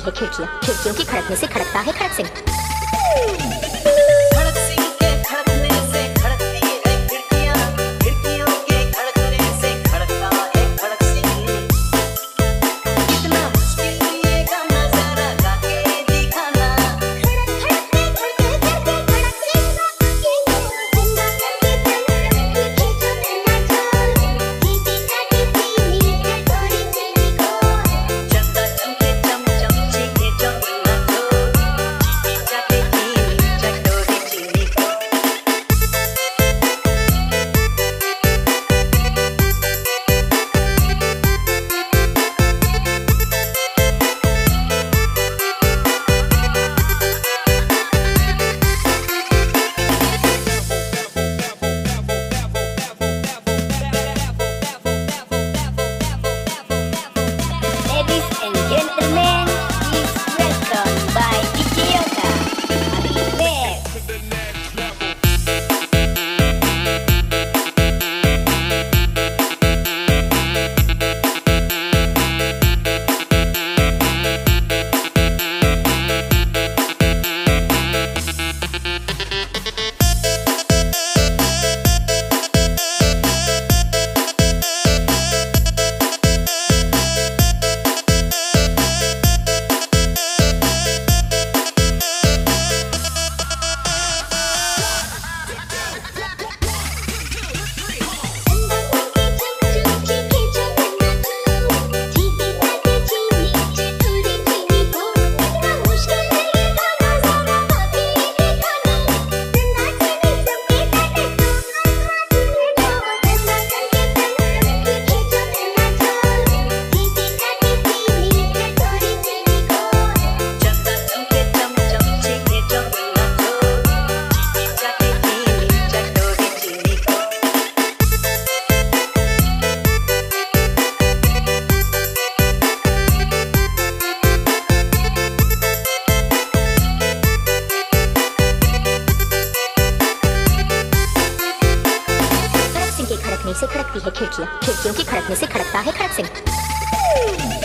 खिड़की है खिड़कियों की खड़कने से खड़कता है खड़क सिंह से खड़कती है खिड़कियाँ। खिड़कियों की खड़कने से खड़कता है खड़क सिंह